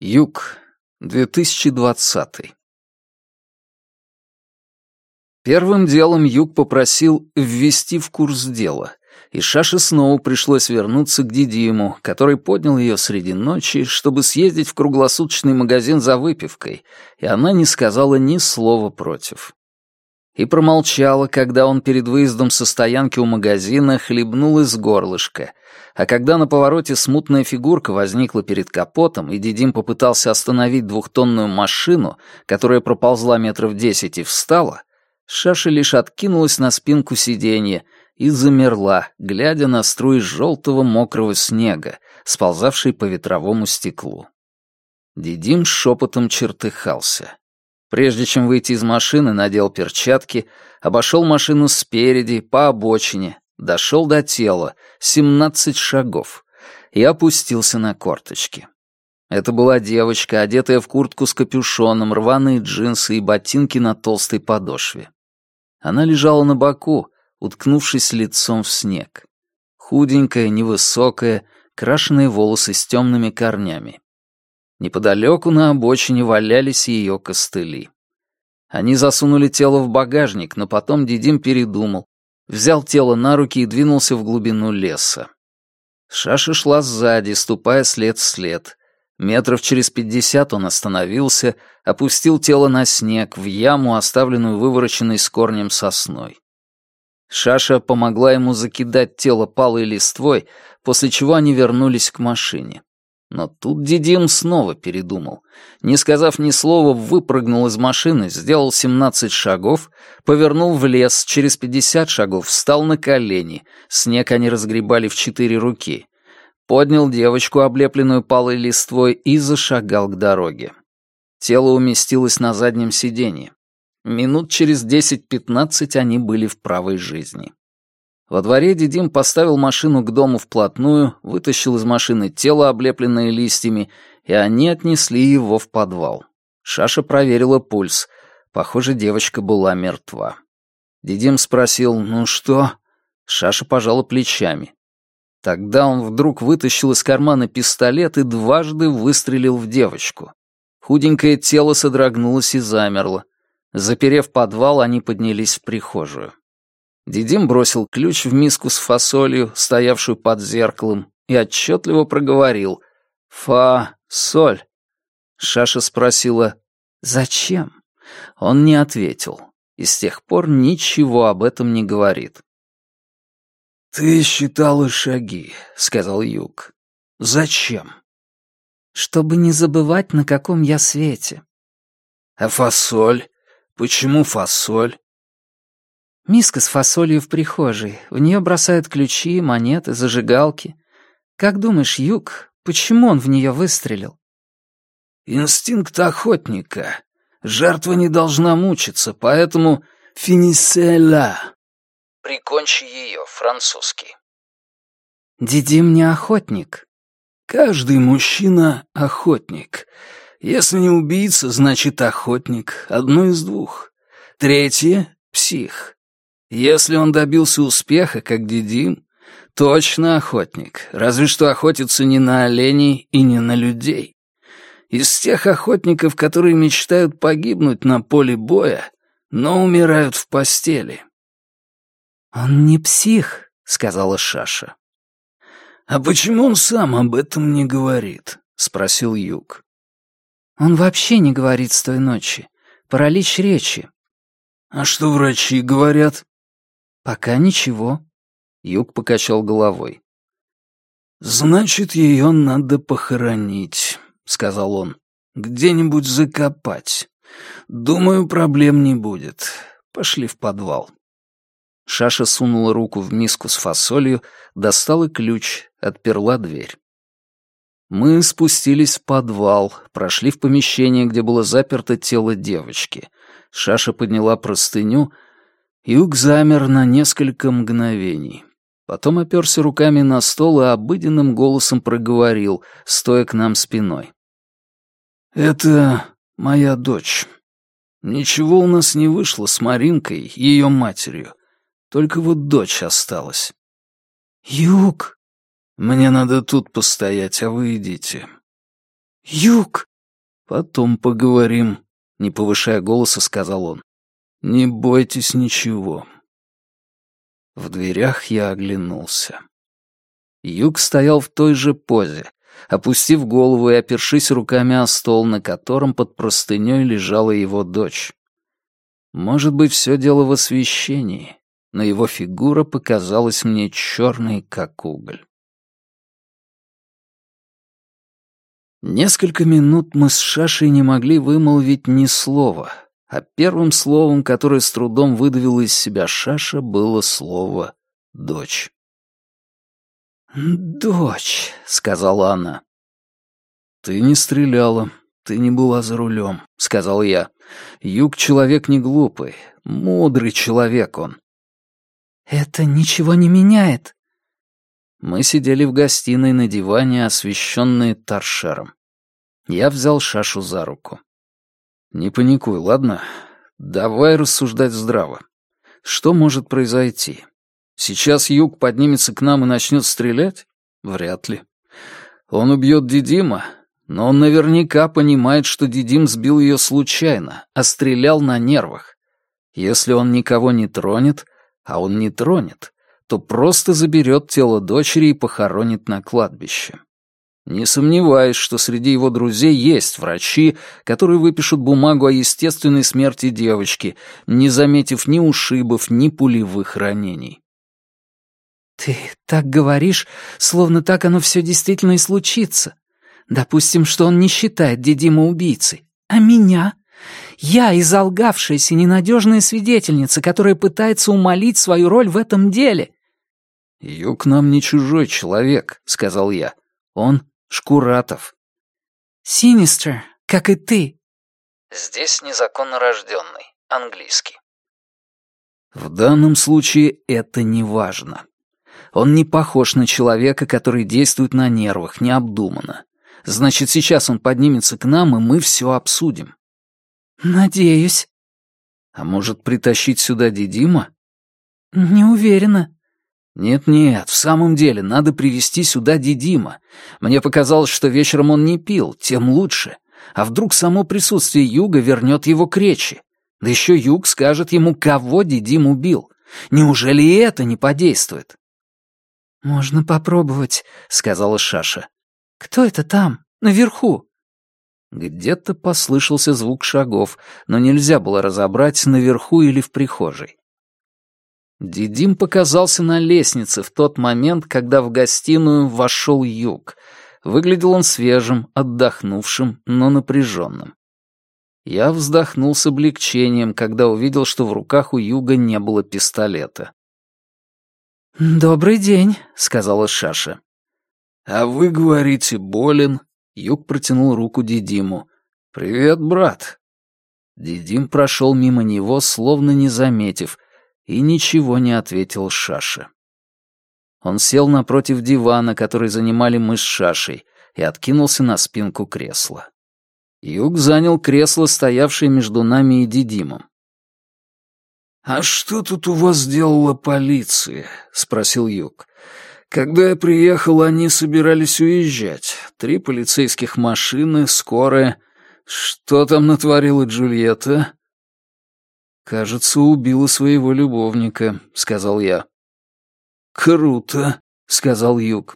Юг, 2020. Первым делом Юг попросил ввести в курс дела, и Шаше снова пришлось вернуться к Дидиму, который поднял ее среди ночи, чтобы съездить в круглосуточный магазин за выпивкой, и она не сказала ни слова против. И промолчала, когда он перед выездом со стоянки у магазина хлебнул из горлышка, а когда на повороте смутная фигурка возникла перед капотом, и Дидим попытался остановить двухтонную машину, которая проползла метров десять и встала, Шаша лишь откинулась на спинку сиденья и замерла, глядя на струи желтого мокрого снега, сползавший по ветровому стеклу. Дидим шепотом чертыхался. Прежде чем выйти из машины, надел перчатки, обошел машину спереди, по обочине, Дошел до тела, семнадцать шагов, и опустился на корточки. Это была девочка, одетая в куртку с капюшоном, рваные джинсы и ботинки на толстой подошве. Она лежала на боку, уткнувшись лицом в снег. Худенькая, невысокая, крашеные волосы с темными корнями. Неподалеку на обочине валялись ее костыли. Они засунули тело в багажник, но потом Дидим передумал взял тело на руки и двинулся в глубину леса. Шаша шла сзади, ступая след в след. Метров через пятьдесят он остановился, опустил тело на снег, в яму, оставленную вывороченной с корнем сосной. Шаша помогла ему закидать тело палой листвой, после чего они вернулись к машине. Но тут Дидим снова передумал. Не сказав ни слова, выпрыгнул из машины, сделал 17 шагов, повернул в лес, через 50 шагов встал на колени, снег они разгребали в четыре руки, поднял девочку, облепленную палой листвой, и зашагал к дороге. Тело уместилось на заднем сиденье. Минут через 10-15 они были в правой жизни. Во дворе Дидим поставил машину к дому вплотную, вытащил из машины тело, облепленное листьями, и они отнесли его в подвал. Шаша проверила пульс. Похоже, девочка была мертва. Дидим спросил «Ну что?». Шаша пожала плечами. Тогда он вдруг вытащил из кармана пистолет и дважды выстрелил в девочку. Худенькое тело содрогнулось и замерло. Заперев подвал, они поднялись в прихожую. Дидим бросил ключ в миску с фасолью, стоявшую под зеркалом, и отчетливо проговорил «Фа-соль». Шаша спросила «Зачем?» Он не ответил, и с тех пор ничего об этом не говорит. «Ты считала шаги», — сказал Юг. «Зачем?» «Чтобы не забывать, на каком я свете». «А фасоль? Почему фасоль?» Миска с фасолью в прихожей. В нее бросают ключи, монеты, зажигалки. Как думаешь, Юг, почему он в нее выстрелил? Инстинкт охотника. Жертва не должна мучиться, поэтому финиселя. Прикончи ее, французский. Дидим не охотник. Каждый мужчина — охотник. Если не убийца, значит охотник. Одно из двух. Третье — псих. Если он добился успеха, как Дидим, точно охотник, разве что охотится не на оленей и не на людей. Из тех охотников, которые мечтают погибнуть на поле боя, но умирают в постели. «Он не псих», — сказала Шаша. «А почему он сам об этом не говорит?» — спросил Юг. «Он вообще не говорит с той ночи. Паралич речи». «А что врачи говорят?» «Пока ничего». Юг покачал головой. «Значит, ее надо похоронить», — сказал он. «Где-нибудь закопать. Думаю, проблем не будет. Пошли в подвал». Шаша сунула руку в миску с фасолью, достала ключ, отперла дверь. Мы спустились в подвал, прошли в помещение, где было заперто тело девочки. Шаша подняла простыню — Юг замер на несколько мгновений. Потом оперся руками на стол и обыденным голосом проговорил, стоя к нам спиной. «Это моя дочь. Ничего у нас не вышло с Маринкой, ее матерью. Только вот дочь осталась». «Юг!» «Мне надо тут постоять, а вы идите». «Юг!» «Потом поговорим», — не повышая голоса, сказал он. «Не бойтесь ничего». В дверях я оглянулся. Юг стоял в той же позе, опустив голову и опершись руками о стол, на котором под простыней лежала его дочь. Может быть, все дело в освещении, но его фигура показалась мне черной, как уголь. Несколько минут мы с Шашей не могли вымолвить ни слова, а первым словом, которое с трудом выдавило из себя Шаша, было слово «дочь». «Дочь», — сказала она. «Ты не стреляла, ты не была за рулем», — сказал я. «Юг человек не глупый, мудрый человек он». «Это ничего не меняет». Мы сидели в гостиной на диване, освещенные торшером. Я взял Шашу за руку. «Не паникуй, ладно? Давай рассуждать здраво. Что может произойти? Сейчас Юг поднимется к нам и начнет стрелять? Вряд ли. Он убьет Дидима, но он наверняка понимает, что Дидим сбил ее случайно, а стрелял на нервах. Если он никого не тронет, а он не тронет, то просто заберет тело дочери и похоронит на кладбище. Не сомневаюсь, что среди его друзей есть врачи, которые выпишут бумагу о естественной смерти девочки, не заметив ни ушибов, ни пулевых ранений. «Ты так говоришь, словно так оно все действительно и случится. Допустим, что он не считает Дедима убийцей. А меня? Я изолгавшаяся ненадежная свидетельница, которая пытается умолить свою роль в этом деле». «Юг нам не чужой человек», — сказал я. «Он Шкуратов». «Синистер, как и ты». Здесь незаконно рожденный, английский. В данном случае это не важно. Он не похож на человека, который действует на нервах, необдуманно. Значит, сейчас он поднимется к нам, и мы все обсудим. Надеюсь. А может, притащить сюда Дидима? Не уверена. Нет-нет, в самом деле, надо привести сюда Дидима. Мне показалось, что вечером он не пил, тем лучше. А вдруг само присутствие Юга вернет его к речи? Да еще Юг скажет ему, кого Дидим убил. Неужели и это не подействует? «Можно попробовать», — сказала Шаша. «Кто это там, наверху?» Где-то послышался звук шагов, но нельзя было разобрать, наверху или в прихожей. Дидим показался на лестнице в тот момент, когда в гостиную вошел Юг. Выглядел он свежим, отдохнувшим, но напряженным. Я вздохнул с облегчением, когда увидел, что в руках у Юга не было пистолета. «Добрый день», — сказала Шаша. «А вы говорите, болен?» Юг протянул руку Дидиму. «Привет, брат». Дидим прошел мимо него, словно не заметив, и ничего не ответил Шаше. Он сел напротив дивана, который занимали мы с Шашей, и откинулся на спинку кресла. Юг занял кресло, стоявшее между нами и Дидимом. «А что тут у вас делала полиция?» — спросил Юг. «Когда я приехал, они собирались уезжать. Три полицейских машины, скорая. Что там натворила Джульетта?» «Кажется, убила своего любовника», — сказал я. «Круто», — сказал Юг.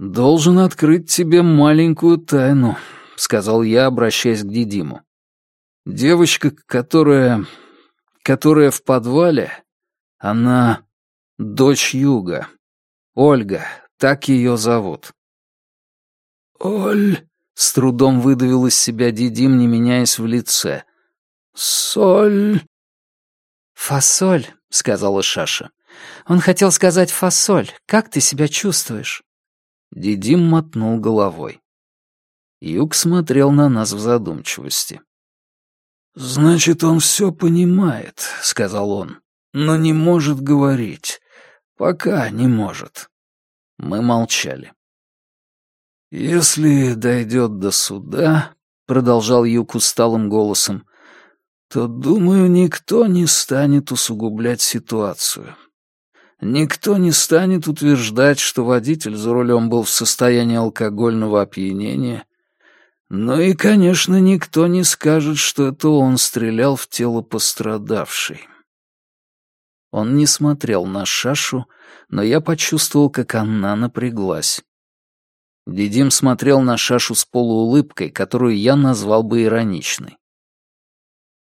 «Должен открыть тебе маленькую тайну», — сказал я, обращаясь к Дидиму. «Девочка, которая которая в подвале, она дочь Юга. Ольга, так ее зовут. «Оль», — с трудом выдавил из себя Дидим, не меняясь в лице. «Соль». «Фасоль», — сказала Шаша. «Он хотел сказать фасоль. Как ты себя чувствуешь?» Дидим мотнул головой. Юг смотрел на нас в задумчивости. «Значит, он все понимает», — сказал он, — «но не может говорить. Пока не может». Мы молчали. «Если дойдет до суда», — продолжал Юк усталым голосом, то, думаю, никто не станет усугублять ситуацию. Никто не станет утверждать, что водитель за рулем был в состоянии алкогольного опьянения Ну и, конечно, никто не скажет, что это он стрелял в тело пострадавшей. Он не смотрел на Шашу, но я почувствовал, как она напряглась. Дидим смотрел на Шашу с полуулыбкой, которую я назвал бы ироничной.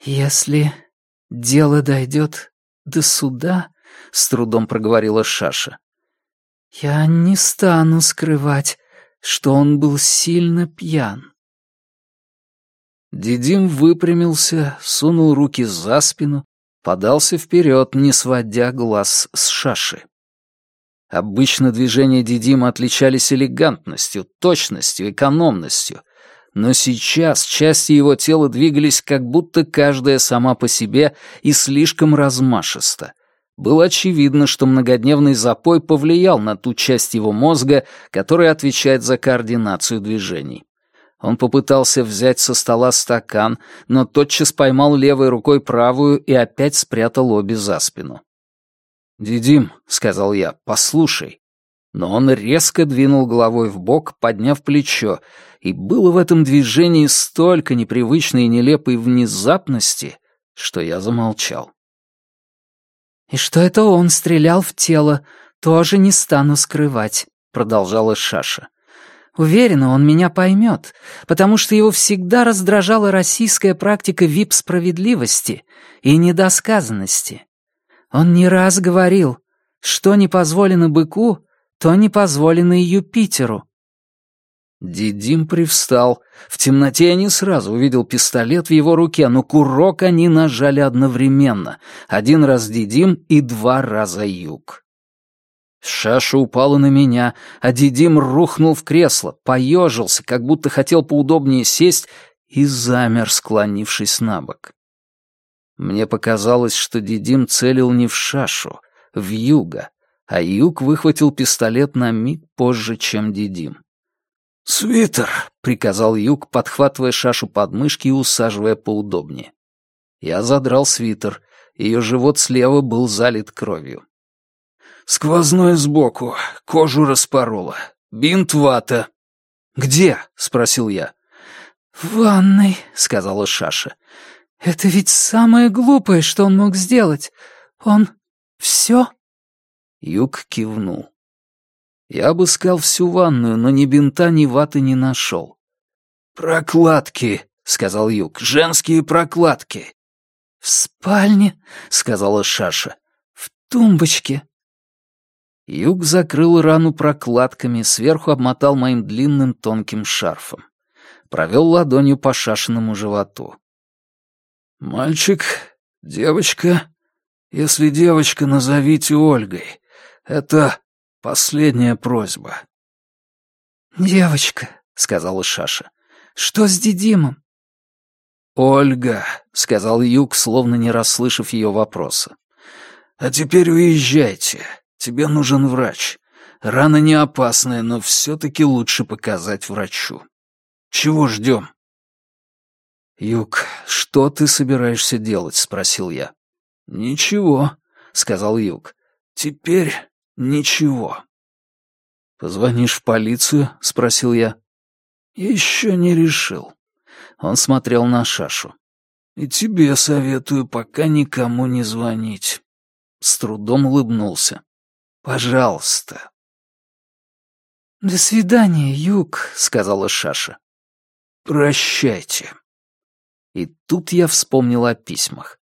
«Если дело дойдет до суда», — с трудом проговорила Шаша, — «я не стану скрывать, что он был сильно пьян». Дидим выпрямился, сунул руки за спину, подался вперед, не сводя глаз с Шаши. Обычно движения Дидима отличались элегантностью, точностью, экономностью, но сейчас части его тела двигались как будто каждая сама по себе и слишком размашисто. Было очевидно, что многодневный запой повлиял на ту часть его мозга, которая отвечает за координацию движений. Он попытался взять со стола стакан, но тотчас поймал левой рукой правую и опять спрятал обе за спину. «Дидим», — сказал я, — «послушай». Но он резко двинул головой в бок, подняв плечо, и было в этом движении столько непривычной и нелепой внезапности, что я замолчал. «И что это он стрелял в тело, тоже не стану скрывать», — продолжала Шаша. «Уверена, он меня поймет, потому что его всегда раздражала российская практика вип-справедливости и недосказанности. Он не раз говорил, что не позволено быку, то не позволено и Юпитеру. Дидим привстал. В темноте я не сразу увидел пистолет в его руке, но курок они нажали одновременно. Один раз Дидим и два раза Юг. Шаша упала на меня, а Дидим рухнул в кресло, поежился, как будто хотел поудобнее сесть, и замер, склонившись на бок. Мне показалось, что Дидим целил не в шашу, в юга, а юг выхватил пистолет на миг позже, чем Дидим. «Свитер!» — приказал юг, подхватывая шашу под мышки и усаживая поудобнее. Я задрал свитер, ее живот слева был залит кровью. «Сквозное сбоку, кожу распорола. Бинт вата». «Где?» — спросил я. «В ванной», — сказала Шаша. Это ведь самое глупое, что он мог сделать. Он... все?» Юг кивнул. Я обыскал всю ванную, но ни бинта, ни ваты не нашел. «Прокладки», — сказал Юг, — «женские прокладки». «В спальне», — сказала Шаша, — «в тумбочке». Юг закрыл рану прокладками, сверху обмотал моим длинным тонким шарфом. Провел ладонью по шашенному животу. «Мальчик, девочка, если девочка, назовите Ольгой. Это последняя просьба». «Девочка», — сказала Шаша, — «что с Дидимом?» «Ольга», — сказал Юг, словно не расслышав ее вопроса. «А теперь уезжайте. Тебе нужен врач. Рана не опасная, но все-таки лучше показать врачу. Чего ждем?» «Юг, что ты собираешься делать?» — спросил я. «Ничего», — сказал Юг. «Теперь ничего». «Позвонишь в полицию?» — спросил я. «Еще не решил». Он смотрел на Шашу. «И тебе советую пока никому не звонить». С трудом улыбнулся. «Пожалуйста». «До свидания, Юг», — сказала Шаша. «Прощайте». И тут я вспомнил о письмах.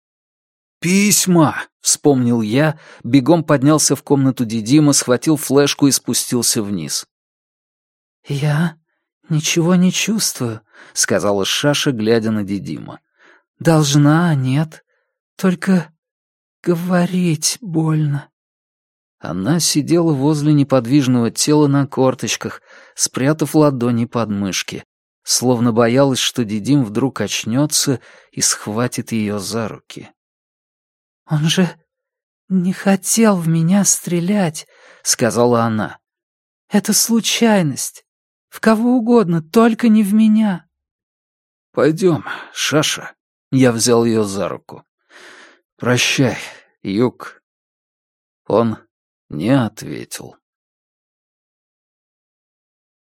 «Письма!» — вспомнил я, бегом поднялся в комнату Дидима, схватил флешку и спустился вниз. «Я ничего не чувствую», — сказала Шаша, глядя на Дидима. «Должна, нет. Только говорить больно». Она сидела возле неподвижного тела на корточках, спрятав ладони под мышки словно боялась, что Дидим вдруг очнется и схватит ее за руки. «Он же не хотел в меня стрелять», — сказала она. «Это случайность. В кого угодно, только не в меня». «Пойдем, Шаша», — я взял ее за руку. «Прощай, Юг». Он не ответил.